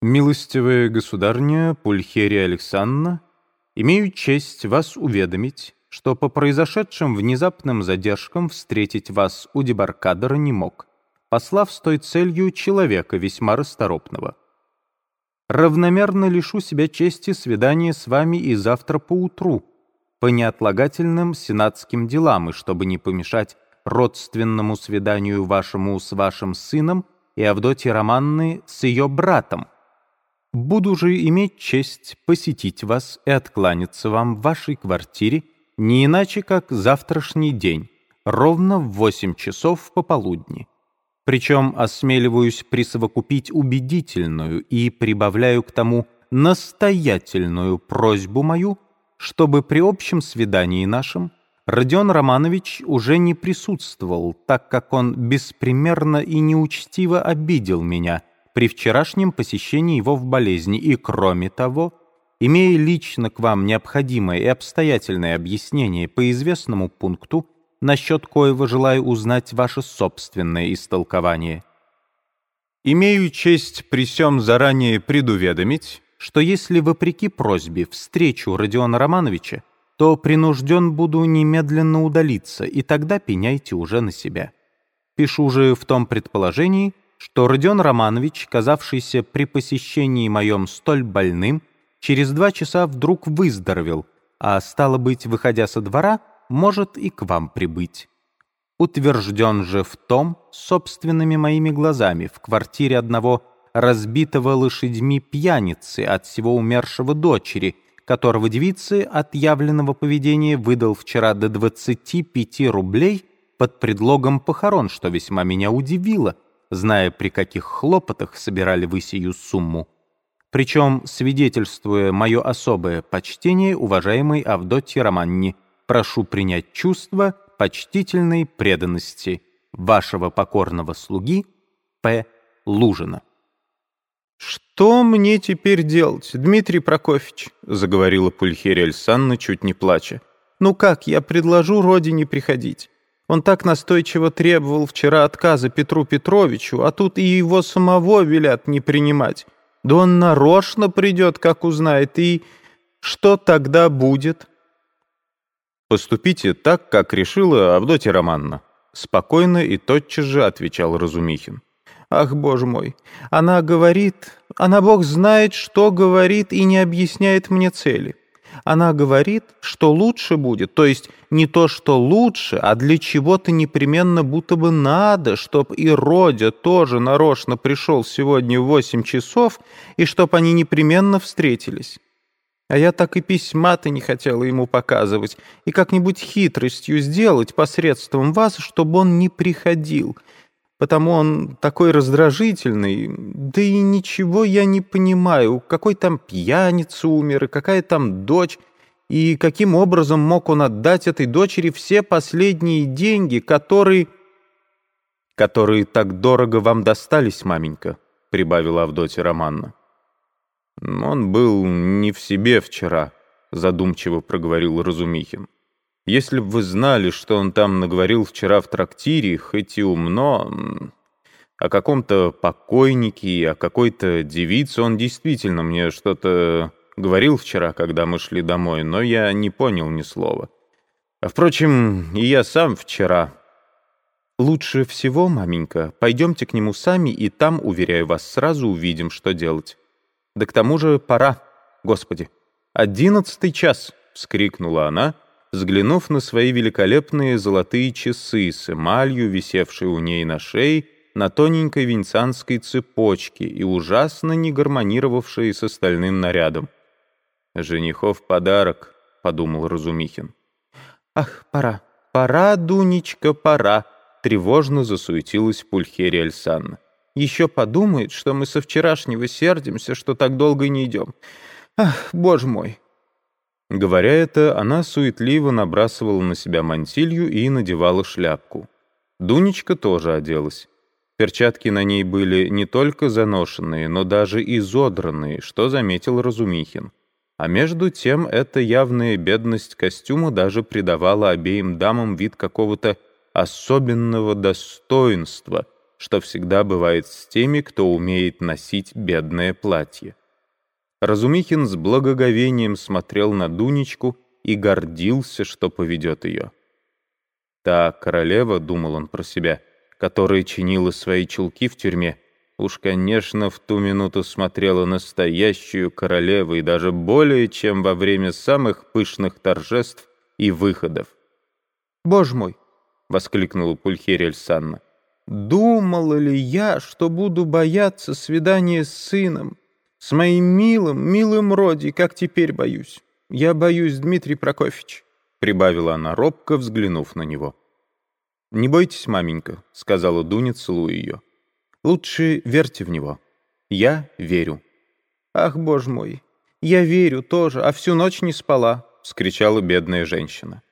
Милостивая государня Пульхерия Александровна, имею честь вас уведомить, что по произошедшим внезапным задержкам встретить вас у дебаркадера не мог, послав с той целью человека весьма расторопного. Равномерно лишу себя чести свидания с вами и завтра поутру, по неотлагательным сенатским делам, и чтобы не помешать родственному свиданию вашему с вашим сыном и Авдотьи Романны с ее братом, Буду же иметь честь посетить вас и откланяться вам в вашей квартире не иначе, как завтрашний день, ровно в восемь часов пополудни. Причем осмеливаюсь присовокупить убедительную и прибавляю к тому настоятельную просьбу мою, чтобы при общем свидании нашем Родион Романович уже не присутствовал, так как он беспримерно и неучтиво обидел меня — при вчерашнем посещении его в болезни, и, кроме того, имея лично к вам необходимое и обстоятельное объяснение по известному пункту, насчет коего желаю узнать ваше собственное истолкование. Имею честь при сём заранее предуведомить, что если, вопреки просьбе, встречу Родиона Романовича, то принужден буду немедленно удалиться, и тогда пеняйте уже на себя. Пишу же в том предположении, что Родион Романович, казавшийся при посещении моем столь больным, через два часа вдруг выздоровел, а, стало быть, выходя со двора, может и к вам прибыть. Утвержден же в том, собственными моими глазами, в квартире одного разбитого лошадьми пьяницы от всего умершего дочери, которого девицы от явленного поведения выдал вчера до 25 рублей под предлогом похорон, что весьма меня удивило — зная, при каких хлопотах собирали вы сию сумму. Причем, свидетельствуя мое особое почтение уважаемой Авдотье Романни, прошу принять чувство почтительной преданности вашего покорного слуги П. Лужина. «Что мне теперь делать, Дмитрий Прокофьевич?» — заговорила Пульхерия Александровна, чуть не плача. «Ну как, я предложу родине приходить? Он так настойчиво требовал вчера отказа Петру Петровичу, а тут и его самого велят не принимать. Да он нарочно придет, как узнает, и что тогда будет? «Поступите так, как решила Авдотья Романна», — спокойно и тотчас же отвечал Разумихин. «Ах, боже мой, она говорит, она бог знает, что говорит и не объясняет мне цели. Она говорит, что лучше будет, то есть не то, что лучше, а для чего-то непременно будто бы надо, чтоб и Родя тоже нарочно пришел сегодня в восемь часов, и чтоб они непременно встретились. А я так и письма-то не хотела ему показывать, и как-нибудь хитростью сделать посредством вас, чтобы он не приходил — потому он такой раздражительный, да и ничего я не понимаю, какой там пьяница умер, и какая там дочь, и каким образом мог он отдать этой дочери все последние деньги, которые... «Которые так дорого вам достались, маменька», — прибавила Авдотья Романна. «Он был не в себе вчера», — задумчиво проговорил Разумихин. Если бы вы знали, что он там наговорил вчера в трактире, хоть и умно, о каком-то покойнике и о какой-то девице, он действительно мне что-то говорил вчера, когда мы шли домой, но я не понял ни слова. А, впрочем, и я сам вчера. Лучше всего, маменька, пойдемте к нему сами, и там, уверяю вас, сразу увидим, что делать. Да к тому же пора, Господи. Одиннадцатый час, — вскрикнула она, — взглянув на свои великолепные золотые часы с эмалью, висевшие у ней на шее, на тоненькой венецианской цепочке и ужасно не гармонировавшие с остальным нарядом. «Женихов подарок», — подумал Разумихин. «Ах, пора, пора, Дунечка, пора», — тревожно засуетилась Пульхерия Альсанна. «Еще подумает, что мы со вчерашнего сердимся, что так долго не идем. Ах, боже мой, Говоря это, она суетливо набрасывала на себя мантилью и надевала шляпку. Дунечка тоже оделась. Перчатки на ней были не только заношенные, но даже изодранные, что заметил Разумихин. А между тем эта явная бедность костюма даже придавала обеим дамам вид какого-то особенного достоинства, что всегда бывает с теми, кто умеет носить бедное платье. Разумихин с благоговением смотрел на Дунечку и гордился, что поведет ее. Та королева, думал он про себя, которая чинила свои чулки в тюрьме, уж, конечно, в ту минуту смотрела настоящую королеву и даже более, чем во время самых пышных торжеств и выходов. «Боже мой!» — воскликнула Пульхерия Санна. «Думала ли я, что буду бояться свидания с сыном, с моим милым, милым Роди, как теперь боюсь? Я боюсь, Дмитрий Прокофьевич», — прибавила она робко, взглянув на него. «Не бойтесь, маменька», — сказала Дуня, целуя ее. «Лучше верьте в него. Я верю». «Ах, боже мой, я верю тоже, а всю ночь не спала», — вскричала бедная женщина.